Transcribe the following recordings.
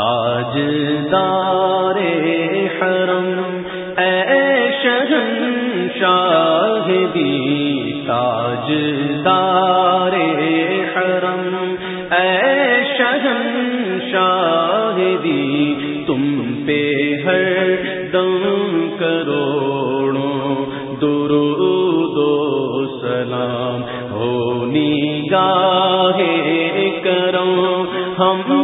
تاج دار حرم، اے شہن شاہدی تاج دار حرم، اے شہن شاہدی تم پہ ہر دم کروڑوں درود و سلام ہونی گاہے کرو ہم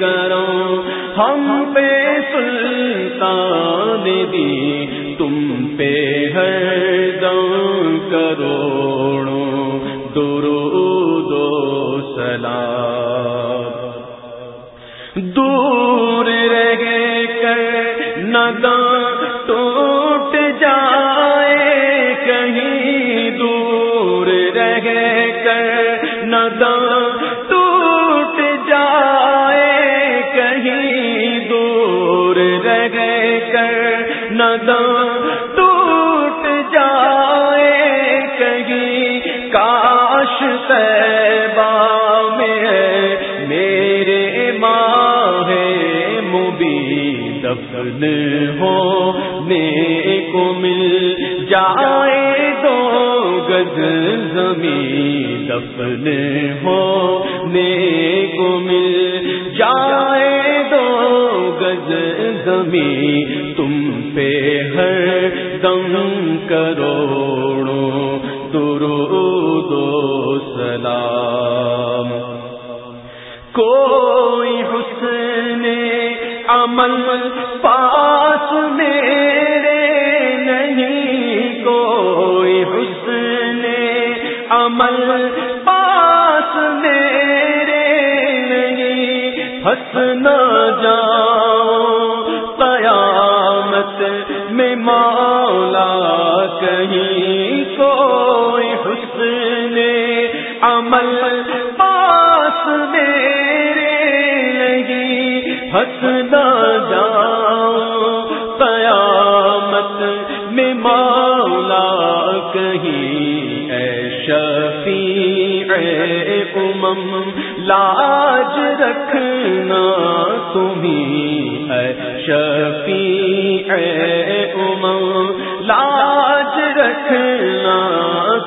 کرو ہم پہ سلطان دی تم پہ ہر دم کروڑوں۔ درود و سلام۔ دور رہ کر ندان ٹوٹ جائے۔ کہیں دور رہ کر ندان ٹوٹ جائے کہیں۔ کاش سیبا میں میرے ماں ہے مبی دفن ہو کو مل جائے دو گز زمین دفن ہو۔ کو مل جائے دو گز زمین پہ ہر دم کروڑوں درود و سلام۔ کوئی حسن عمل پاس میرے نہیں، کوئی حسن عمل پاس میرے نہیں۔ ہنسنا میں مولا کہیں کوئی حسن عمل پاس میرے نہیں ہنسنا امم لاج رکھنا تمہیں اے شفیع امم لاج رکھنا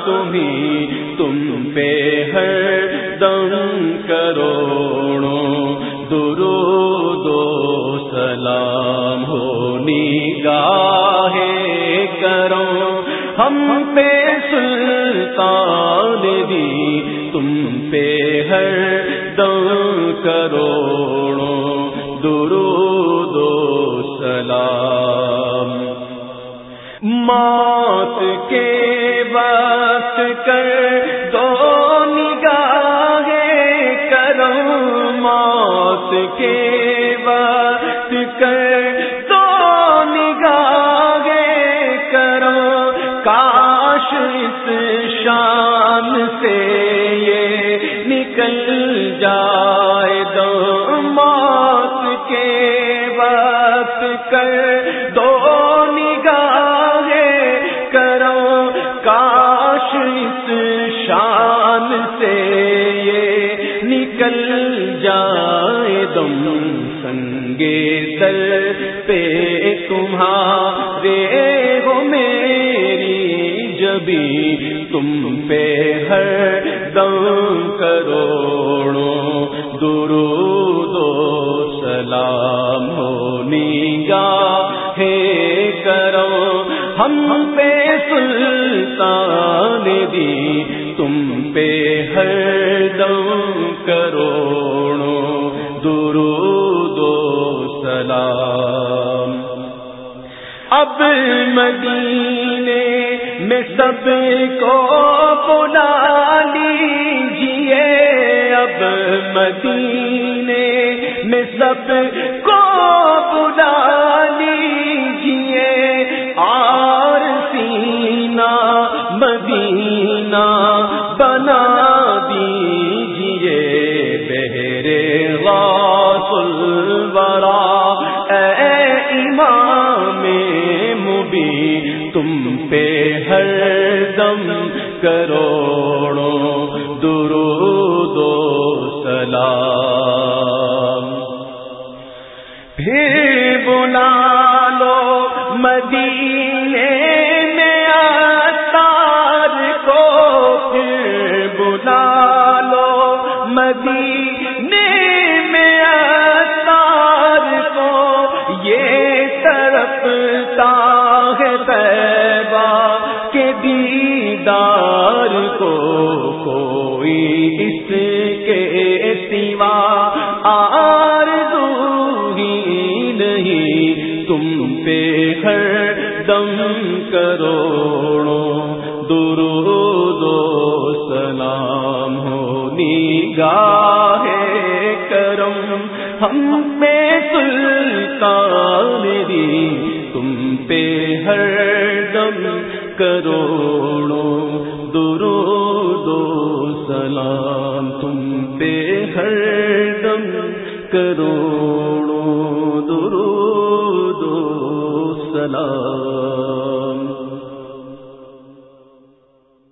تمہیں تم پہ ہر ہم پہ سلطان دی تم پہ ہر دم کروڑوں درود و سلام۔ موت کے وقت کر دو نگاہ کرو موت کے وقت کر اس شان سے یہ نکل جائے دو موت کے وقت کر دو نگاہ کرو کاش اس شان سے یہ نکل جائے دم سنگے دل پہ تمہارے میری تم پہ ہر دم کروڑوں درود و سلام ہونی گاہے کرو۔ ہم پہ سلطان دی تم پہ ہر دم کروڑوں درود و سلام۔ اب مدینے میں سب کو بلا لیجیے اب مدینے میں سب کو بلا لیجیے اور سینا مدینہ بنا دیجیے بہرے غاص الورا اے امام مبین پہ ہر دم کروڑوں درود و سلام۔ پھر لو مدینے میں کو کو، یہ طرف تار دیدار کو کوئی اس کے سوا آر ہی نہیں۔ تم پہ ہر دم کرو سلام ہو۔ کرم ہم سلطان تم پہ ہر دم کروڑوں درو دو سلام تم پہ ہر دم کروڑوں درو دو سلام